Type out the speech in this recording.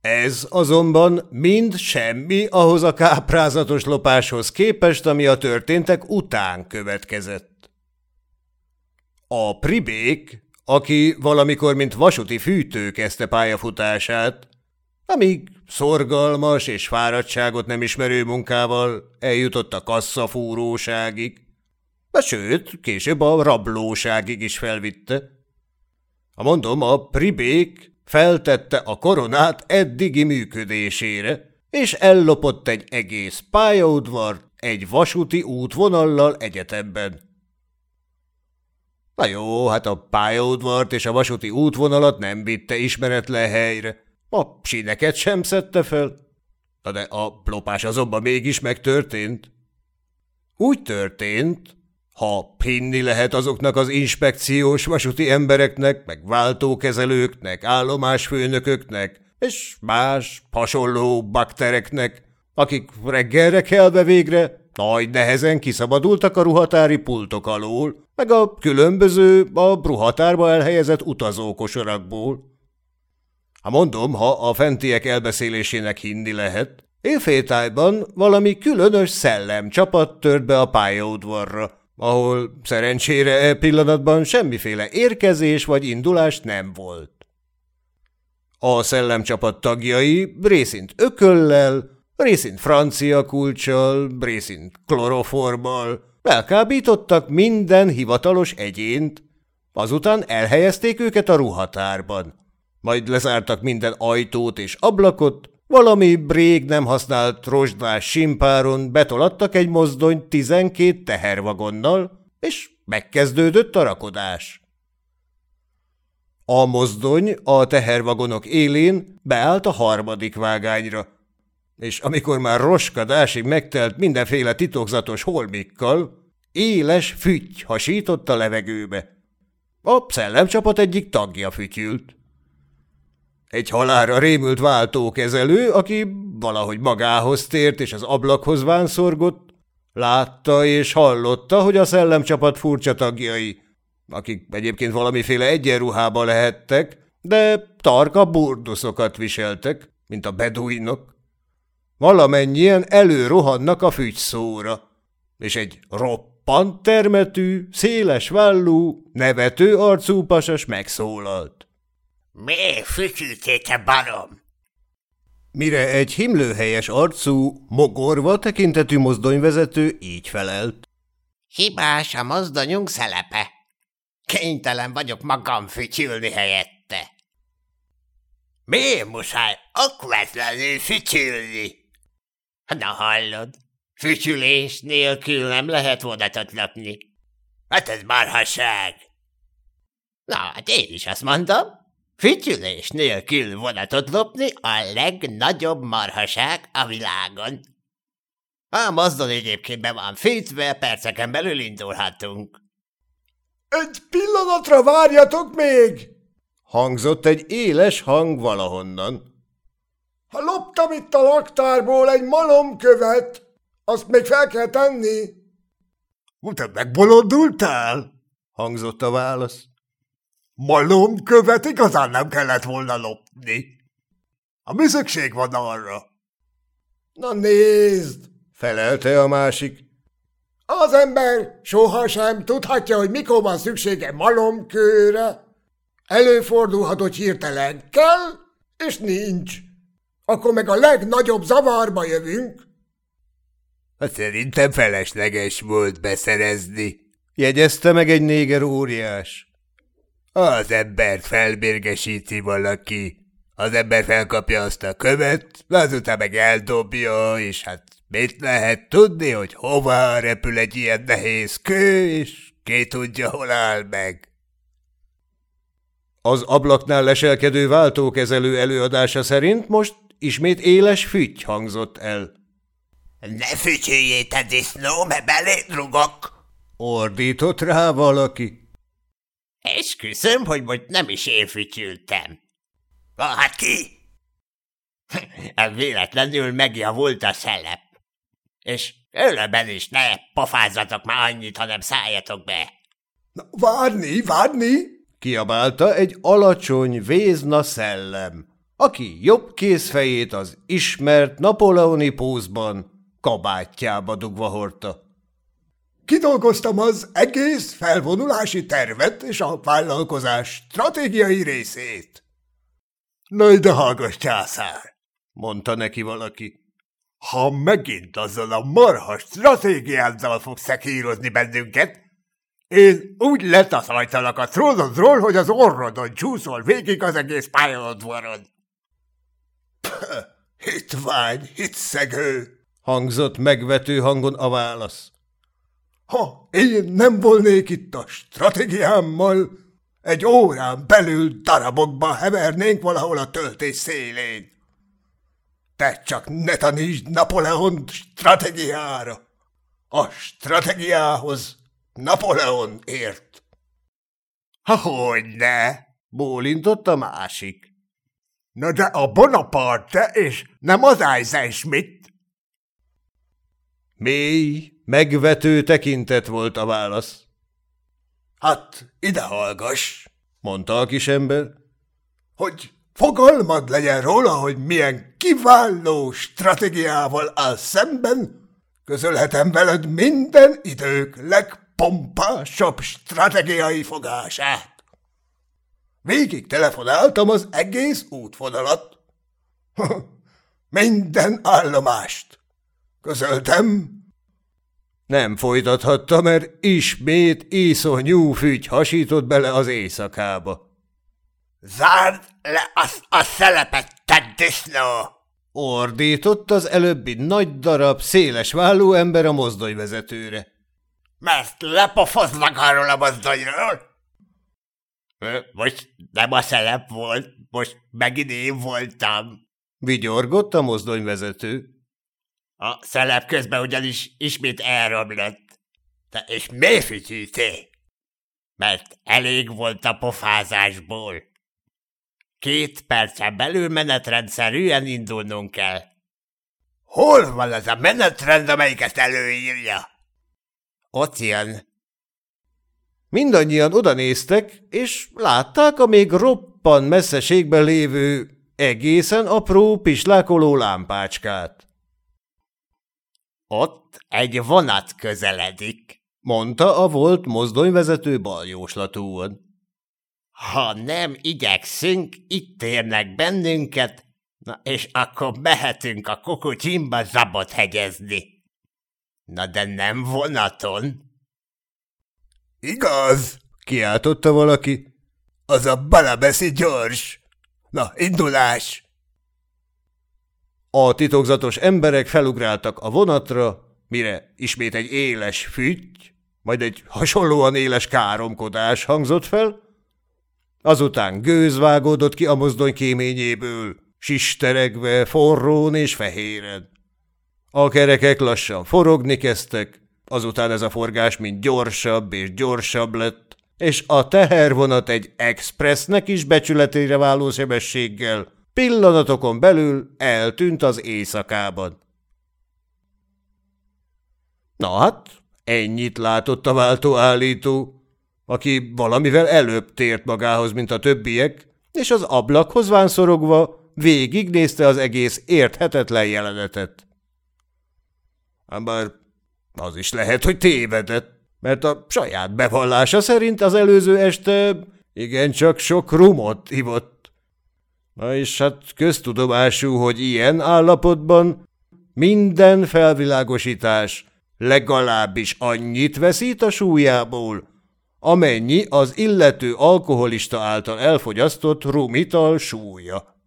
Ez azonban mind semmi ahhoz a káprázatos lopáshoz képest, ami a történtek után következett. A pribék, aki valamikor mint vasúti fűtő kezdte pályafutását, amíg szorgalmas és fáradtságot nem ismerő munkával eljutott a kasszafúróságig, sőt, később a rablóságig is felvitte. A mondom, a pribék feltette a koronát eddigi működésére, és ellopott egy egész pályaudvar egy vasúti útvonallal egyetemben. Na jó, hát a pályaudvart és a vasúti útvonalat nem vitte ismeretlen helyre, a sineket sem szedte fel. Na de a lopás azonban mégis megtörtént. Úgy történt, ha hinni lehet azoknak az inspekciós vasúti embereknek, meg váltókezelőknek, állomásfőnököknek, és más hasonló baktereknek, akik reggelre kelve végre nagy nehezen kiszabadultak a ruhatári pultok alól, meg a különböző, a ruhatárba elhelyezett utazókosarakból. Ha mondom, ha a fentiek elbeszélésének hinni lehet, éjféltájban valami különös szellem csapat tört be a pályaudvarra, ahol szerencsére e pillanatban semmiféle érkezés vagy indulás nem volt. A szellemcsapat tagjai részint ököllel, részint francia kulcsal, részint kloroformmal elkábítottak minden hivatalos egyént, azután elhelyezték őket a ruhatárban. Majd lezártak minden ajtót és ablakot, valami rég nem használt rozsdás simpáron betolattak egy mozdony tizenkét tehervagonnal, és megkezdődött a rakodás. A mozdony a tehervagonok élén beállt a harmadik vágányra, és amikor már roskadásig megtelt mindenféle titokzatos holmikkal, éles füty hasított a levegőbe. A szellemcsapat egyik tagja fütyült. Egy halára rémült váltókezelő, aki valahogy magához tért és az ablakhoz vánszorgott, látta és hallotta, hogy a szellemcsapat furcsa tagjai, akik egyébként valamiféle egyenruhába lehettek, de tarka burduszokat viseltek, mint a beduinok. Valamennyien előrohannak a fügyszóra, és egy roppant termetű, széles vállú, nevető arcú pasas megszólalt. Mi fütyültéte, barom? Mire egy himlőhelyes arcú, mogorva tekintetű mozdonyvezető így felelt. Hibás a mozdonyunk szelepe. Kénytelen vagyok magam fütyülni helyette. Miért muszáj okvetlenül fütyülni? Na hallod, fütyülés nélkül nem lehet vonatot lopni. Hát ez marhaság. Na, hát én is azt mondom, Fütyülés nélkül vonatot lopni a legnagyobb marhaság a világon. A mozdon egyébként be van fűtve, perceken belül indulhatunk. Egy pillanatra várjatok még! Hangzott egy éles hang valahonnan. Ha loptam itt a laktárból egy malomkövet, azt még fel kell tenni. Te megbolondultál? Hangzott a válasz. Malomkövet igazán nem kellett volna lopni. A mi szükség van arra? Na nézd, felelte a másik. Az ember sohasem tudhatja, hogy mikor van szüksége malomkőre. Előfordulhat, hogy hirtelen kell, és nincs. Akkor meg a legnagyobb zavarba jövünk. Szerintem felesleges volt beszerezni, jegyezte meg egy néger óriás. Az embert felbérgesíti valaki. Az ember felkapja azt a követ, azután meg eldobja, és hát mit lehet tudni, hogy hova repül egy ilyen nehéz kő, és ki tudja, hol áll meg. Az ablaknál leselkedő váltókezelő előadása szerint most ismét éles füty hangzott el. – Ne fütyüljél, te disznó, mert beléd rugok! – ordított rá valaki. Esküszöm, hogy most nem is én fütyültem. Hát ki? Véletlenül megjavult a szelep. És ölöben is ne pofázzatok már annyit, hanem szálljatok be. Na, várni, várni! kiabálta egy alacsony vézna szellem, aki jobb kézfejét az ismert napoleoni pózban kabátjába dugva hordta. Kidolgoztam az egész felvonulási tervet és a vállalkozás stratégiai részét. Na de hallgass, császár, mondta neki valaki. Ha megint azzal a marha stratégiáddal fogsz szekírozni bennünket, én úgy letaszajtalak a trónodról, hogy az orrodon csúszol végig az egész pályaudvaron. Hitvány, hitszegő, hangzott megvető hangon a válasz. Ha én nem volnék itt a stratégiámmal, egy órán belül darabokba hevernénk valahol a töltés szélén. Te csak ne tanítsd Napoleon stratégiára. A stratégiához Napoleon ért. Ha hogyne, bólintott a másik. Na de a Bonaparte és nem az Eisenschmidt. Mély, megvető tekintet volt a válasz. Hát, ide hallgass, mondta a kisember, hogy fogalmad legyen róla, hogy milyen kiváló stratégiával áll szemben, közölhetem veled minden idők legpompásabb stratégiai fogását. Végig telefonáltam az egész útvonalat. Minden állomást. Közöltem. Nem folytathatta, mert ismét iszonyú fügy hasított bele az éjszakába. Zárd le azt a szelepet, te disznó! Ordított az előbbi nagy darab, széles válló ember a mozdonyvezetőre. Mert lepofoznak arról a mozdonyról? Most nem a szelep volt, most megint én voltam. Vigyorgott a mozdonyvezető. A szelep közben ugyanis ismét elromlott. Te és miért? Mert elég volt a pofázásból. Két percen belül menetrendszerűen indulnunk kell. Hol van az a menetrend, amelyik ezt előírja? Ott jön. Mindannyian odanéztek, és látták a még roppan messzeségben lévő, egészen apró pislákoló lámpácskát. Ott egy vonat közeledik, mondta a volt mozdonyvezető baljóslatúan. Ha nem igyekszünk, itt érnek bennünket, na és akkor mehetünk a kukucsimba zabot hegyezni. Na de nem vonaton. Igaz, kiáltotta valaki. Az a balabeszi gyors. Na, indulás! A titokzatos emberek felugráltak a vonatra, mire ismét egy éles fütty, majd egy hasonlóan éles káromkodás hangzott fel, azután gőz vágódott ki a mozdony kéményéből, sisteregve, forrón és fehéren. A kerekek lassan forogni kezdtek, azután ez a forgás mind gyorsabb és gyorsabb lett, és a tehervonat egy expressnek is becsületére váló sebességgel pillanatokon belül eltűnt az éjszakában. Na hát, ennyit látott a váltóállító, aki valamivel előbb tért magához, mint a többiek, és az ablakhoz vánszorogva végignézte az egész érthetetlen jelenetet. Ám bár az is lehet, hogy tévedett, mert a saját bevallása szerint az előző este igencsak sok rumot ivott. Na és hát köztudomású, hogy ilyen állapotban minden felvilágosítás legalábbis annyit veszít a súlyából, amennyi az illető alkoholista által elfogyasztott rumital súlya.